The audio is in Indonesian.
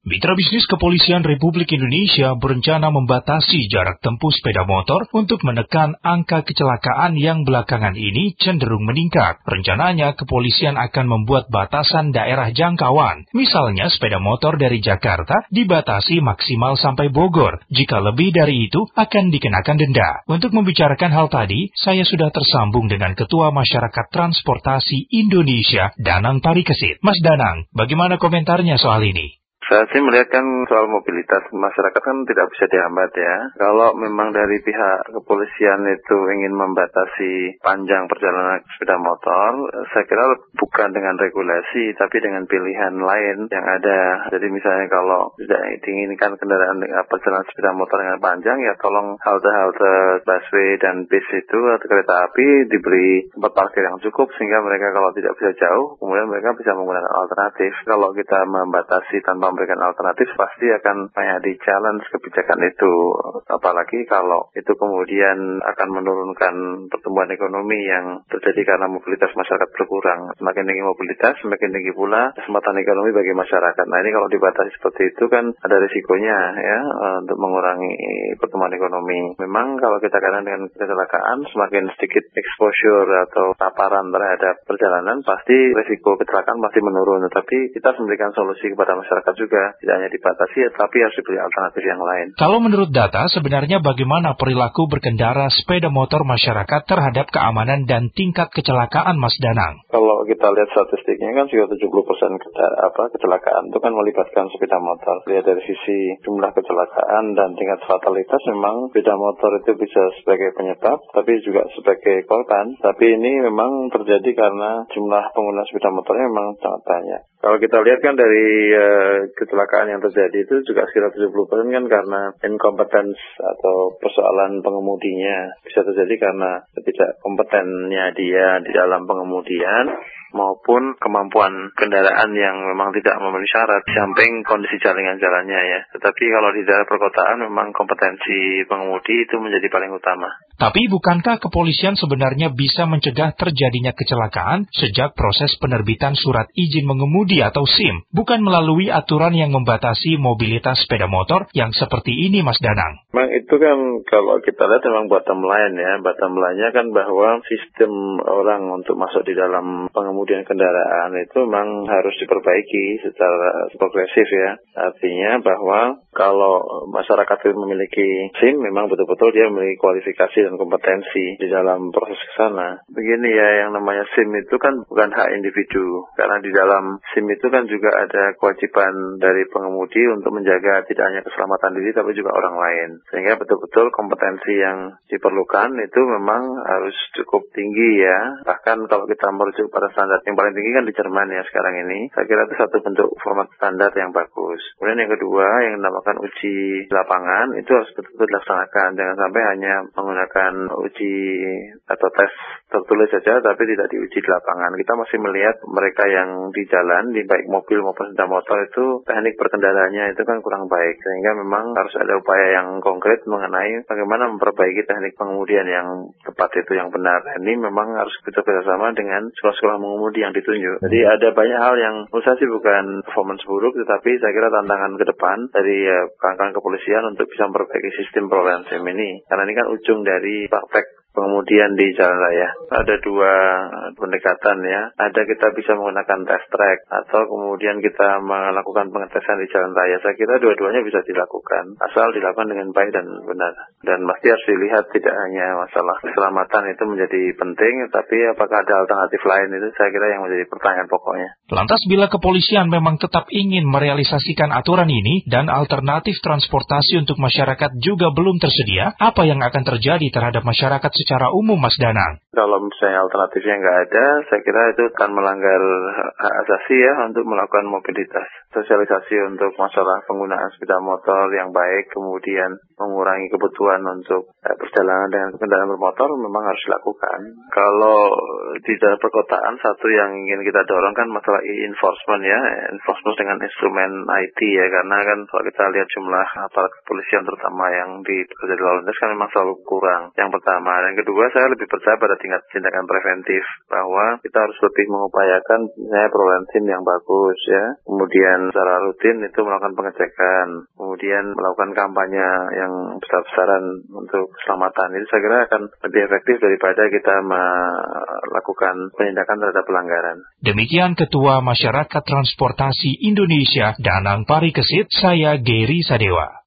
Mitra bisnis Kepolisian Republik Indonesia berencana membatasi jarak tempuh sepeda motor untuk menekan angka kecelakaan yang belakangan ini cenderung meningkat. Rencananya kepolisian akan membuat batasan daerah jangkauan. Misalnya sepeda motor dari Jakarta dibatasi maksimal sampai Bogor. Jika lebih dari itu akan dikenakan denda. Untuk membicarakan hal tadi, saya sudah tersambung dengan Ketua Masyarakat Transportasi Indonesia, Danang Parikesit. Mas Danang, bagaimana komentarnya soal ini? Saya sih melihat kan soal mobilitas masyarakat kan tidak bisa dihambat ya. Kalau memang dari pihak kepolisian itu ingin membatasi panjang perjalanan sepeda motor, saya kira bukan dengan regulasi tapi dengan pilihan lain yang ada. Jadi misalnya kalau tidak diinginkan kendaraan perjalanan sepeda motor yang panjang ya tolong halte-halte busway dan bis itu atau kereta api diberi tempat parkir yang cukup sehingga mereka kalau tidak bisa jauh kemudian mereka bisa menggunakan alternatif. Kalau kita membatasi tanpa memberikan alternatif pasti akan banyak di challenge kebijakan itu. Apalagi kalau itu kemudian akan menurunkan pertumbuhan ekonomi yang terjadi karena mobilitas masyarakat berkurang. Semakin tinggi mobilitas, semakin tinggi pula kesempatan ekonomi bagi masyarakat. Nah ini kalau dibatasi seperti itu kan ada risikonya ya untuk mengurangi pertumbuhan ekonomi. Memang kalau kita katakan dengan kecelakaan, semakin sedikit exposure atau paparan terhadap perjalanan, pasti risiko kecelakaan pasti menurun. Tetapi kita harus memberikan solusi kepada masyarakat juga juga tidak hanya dibatasi, tapi harus diberi alternatif yang lain. Kalau menurut data, sebenarnya bagaimana perilaku berkendara sepeda motor masyarakat terhadap keamanan dan tingkat kecelakaan, Mas Danang? Kalau kita lihat statistiknya kan juga 70 persen apa kecelakaan itu kan melibatkan sepeda motor. Lihat dari sisi jumlah kecelakaan dan tingkat fatalitas memang sepeda motor itu bisa sebagai penyebab, tapi juga sebagai korban. Tapi ini memang terjadi karena jumlah pengguna sepeda motornya memang sangat banyak. Kalau kita lihat kan dari uh, kecelakaan yang terjadi itu juga sekitar 70% kan karena incompetence atau persoalan pengemudinya. Bisa terjadi karena tidak kompetennya dia di dalam pengemudian maupun kemampuan kendaraan yang memang tidak memenuhi syarat samping kondisi jaringan jalannya ya. Tetapi kalau di daerah perkotaan memang kompetensi pengemudi itu menjadi paling utama. Tapi bukankah kepolisian sebenarnya bisa mencegah terjadinya kecelakaan sejak proses penerbitan surat izin mengemudi atau SIM, bukan melalui aturan yang membatasi mobilitas sepeda motor yang seperti ini Mas Danang? Memang itu kan kalau kita lihat memang bottom line ya, bottom line-nya kan bahwa sistem orang untuk masuk di dalam pengemudi kemudian kendaraan itu memang harus diperbaiki secara progresif ya. Artinya bahwa kalau masyarakat itu memiliki SIM memang betul-betul dia memiliki kualifikasi dan kompetensi di dalam proses ke sana. Begini ya yang namanya SIM itu kan bukan hak individu karena di dalam SIM itu kan juga ada kewajiban dari pengemudi untuk menjaga tidak hanya keselamatan diri tapi juga orang lain. Sehingga betul-betul kompetensi yang diperlukan itu memang harus cukup tinggi ya. Bahkan kalau kita merujuk pada standar yang paling tinggi kan di Jerman ya sekarang ini. Saya kira itu satu bentuk format standar yang bagus. Kemudian yang kedua yang dinamakan uji lapangan itu harus betul-betul dilaksanakan. Jangan sampai hanya menggunakan uji atau tes tertulis saja tapi tidak diuji di lapangan. Kita masih melihat mereka yang di jalan, di baik mobil maupun sepeda motor itu teknik berkendaraannya itu kan kurang baik. Sehingga memang harus ada upaya yang konkret mengenai bagaimana memperbaiki teknik pengemudian yang tepat itu yang benar. Ini memang harus kita bersama dengan sekolah-sekolah mengemudi yang ditunjuk. Jadi ada banyak hal yang menurut saya sih bukan performance buruk tetapi saya kira tantangan ke depan dari ya, kepolisian untuk bisa memperbaiki sistem perolehan SIM ini. Karena ini kan ujung dari praktek pengemudian di jalan raya. Ada dua pendekatan ya. Ada kita bisa menggunakan test track atau kemudian kita melakukan pengetesan di jalan raya. Saya kira dua-duanya bisa dilakukan asal dilakukan dengan baik dan benar. Dan pasti harus dilihat tidak hanya masalah keselamatan itu menjadi penting, tapi apakah ada alternatif lain itu saya kira yang menjadi pertanyaan pokoknya. Lantas bila kepolisian memang tetap ingin merealisasikan aturan ini dan alternatif transportasi untuk masyarakat juga belum tersedia, apa yang akan terjadi terhadap masyarakat secara umum, Mas Danang? Kalau misalnya alternatifnya nggak ada, saya kira itu akan melanggar hak asasi ya untuk melakukan mobilitas. Sosialisasi untuk masalah penggunaan sepeda motor yang baik, kemudian mengurangi kebutuhan untuk eh, perjalanan dengan kendaraan bermotor memang harus dilakukan. Kalau di dalam perkotaan, satu yang ingin kita dorong kan masalah e-enforcement ya, enforcement dengan instrumen IT ya, karena kan kalau kita lihat jumlah aparat kepolisian terutama yang di pekerja di lalu lintas kan memang selalu kurang. Yang pertama, yang kedua saya lebih percaya pada tingkat tindakan preventif bahwa kita harus lebih mengupayakan misalnya prolensin yang bagus ya. Kemudian secara rutin itu melakukan pengecekan, kemudian melakukan kampanye yang besar-besaran untuk keselamatan. Itu saya kira akan lebih efektif daripada kita melakukan penindakan terhadap pelanggaran. Demikian Ketua Masyarakat Transportasi Indonesia Danang Parikesit, saya Geri Sadewa.